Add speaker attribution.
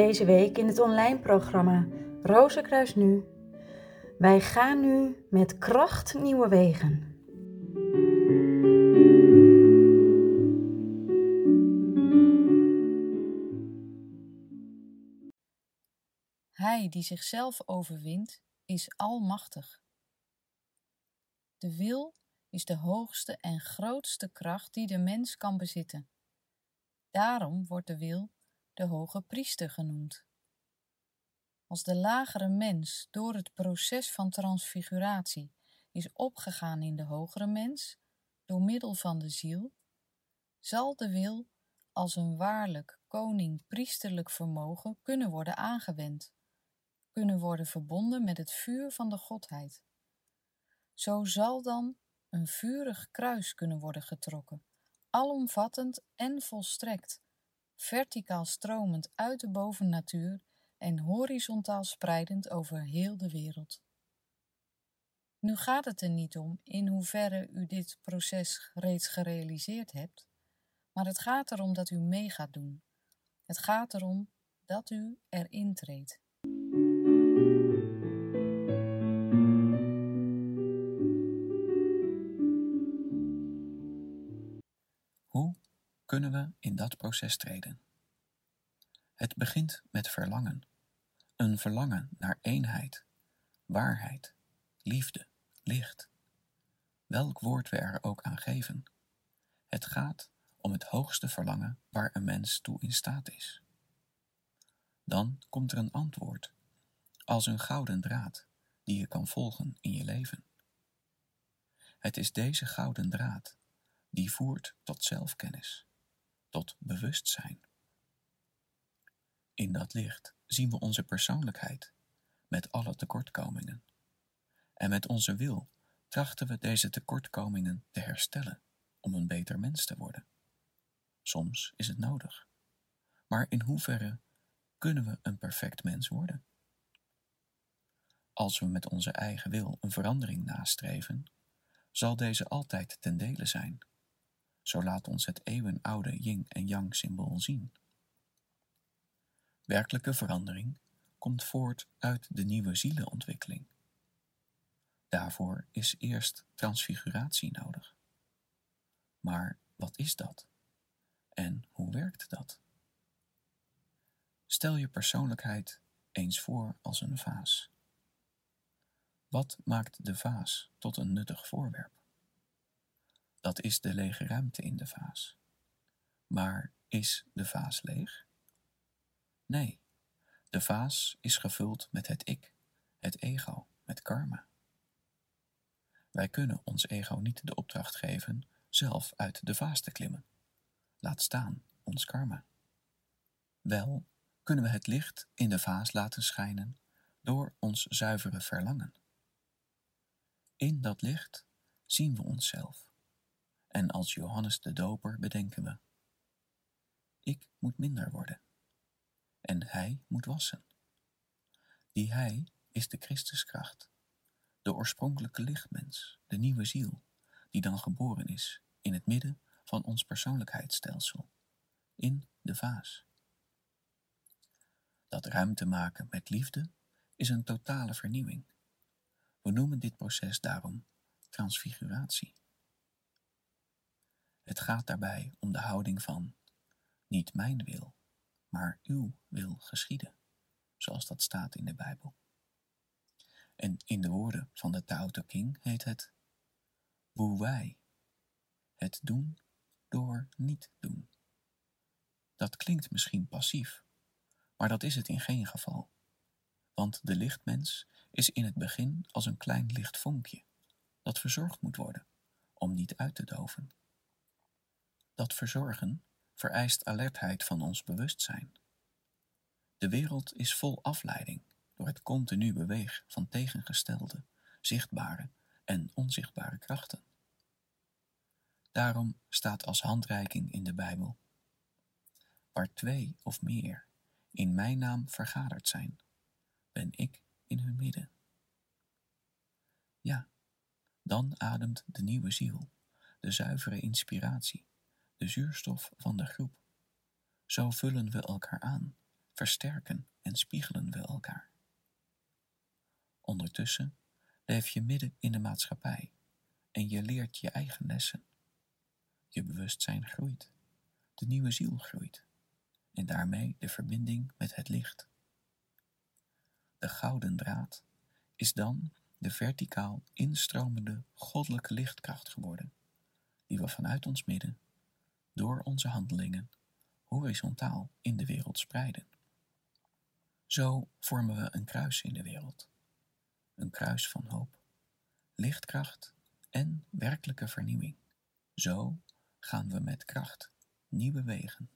Speaker 1: Deze week in het online programma Rozenkruis Nu. Wij gaan nu met kracht nieuwe wegen.
Speaker 2: Hij die zichzelf overwint, is almachtig. De wil is de hoogste en grootste kracht die de mens kan bezitten. Daarom wordt de wil de hoge priester genoemd. Als de lagere mens door het proces van transfiguratie is opgegaan in de hogere mens, door middel van de ziel, zal de wil als een waarlijk koning-priesterlijk vermogen kunnen worden aangewend, kunnen worden verbonden met het vuur van de Godheid. Zo zal dan een vurig kruis kunnen worden getrokken, alomvattend en volstrekt, verticaal stromend uit de bovennatuur en horizontaal spreidend over heel de wereld. Nu gaat het er niet om in hoeverre u dit proces reeds gerealiseerd hebt, maar het gaat erom dat u mee gaat doen. Het gaat erom dat u erin treedt.
Speaker 3: Kunnen we in dat proces treden? Het begint met verlangen. Een verlangen naar eenheid, waarheid, liefde, licht. Welk woord we er ook aan geven. Het gaat om het hoogste verlangen waar een mens toe in staat is. Dan komt er een antwoord, als een gouden draad die je kan volgen in je leven. Het is deze gouden draad die voert tot zelfkennis, tot bewustzijn. In dat licht zien we onze persoonlijkheid met alle tekortkomingen. En met onze wil trachten we deze tekortkomingen te herstellen om een beter mens te worden. Soms is het nodig. Maar in hoeverre kunnen we een perfect mens worden? Als we met onze eigen wil een verandering nastreven, zal deze altijd ten dele zijn. Zo laat ons het eeuwenoude yin en yang symbool zien. Werkelijke verandering komt voort uit de nieuwe zielenontwikkeling. Daarvoor is eerst transfiguratie nodig. Maar wat is dat? En hoe werkt dat? Stel je persoonlijkheid eens voor als een vaas. Wat maakt de vaas tot een nuttig voorwerp? Dat is de lege ruimte in de vaas. Maar is de vaas leeg? Nee, de vaas is gevuld met het ik, het ego, met karma. Wij kunnen ons ego niet de opdracht geven zelf uit de vaas te klimmen. Laat staan ons karma. Wel kunnen we het licht in de vaas laten schijnen door ons zuivere verlangen. In dat licht zien we onszelf. En als Johannes de Doper bedenken we: Ik moet minder worden en hij moet wassen. Die hij is de Christuskracht, de oorspronkelijke lichtmens, de nieuwe ziel, die dan geboren is in het midden van ons persoonlijkheidsstelsel, in de vaas. Dat ruimte maken met liefde is een totale vernieuwing. We noemen dit proces daarom transfiguratie. Het gaat daarbij om de houding van niet mijn wil, maar uw wil geschieden, zoals dat staat in de Bijbel. En in de woorden van de Tao Te King heet het Wu Wei, het doen door niet doen. Dat klinkt misschien passief, maar dat is het in geen geval. Want de lichtmens is in het begin als een klein licht vonkje, dat verzorgd moet worden, om niet uit te doven. Dat verzorgen vereist alertheid van ons bewustzijn. De wereld is vol afleiding door het continu bewegen van tegengestelde, zichtbare en onzichtbare krachten. Daarom staat als handreiking in de Bijbel: Waar twee of meer in mijn naam vergaderd zijn, ben ik in hun midden. Ja, dan ademt de nieuwe ziel, de zuivere inspiratie, de zuurstof van de groep. Zo vullen we elkaar aan, versterken en spiegelen we elkaar. Ondertussen leef je midden in de maatschappij en je leert je eigen lessen. Je bewustzijn groeit, de nieuwe ziel groeit en daarmee de verbinding met het licht. De gouden draad is dan de verticaal instromende goddelijke lichtkracht geworden, die we vanuit ons midden, door onze handelingen, horizontaal in de wereld spreiden. Zo vormen we een kruis in de wereld, een kruis van hoop, lichtkracht en werkelijke vernieuwing. Zo gaan we met kracht nieuwe wegen.